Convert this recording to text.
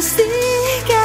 así que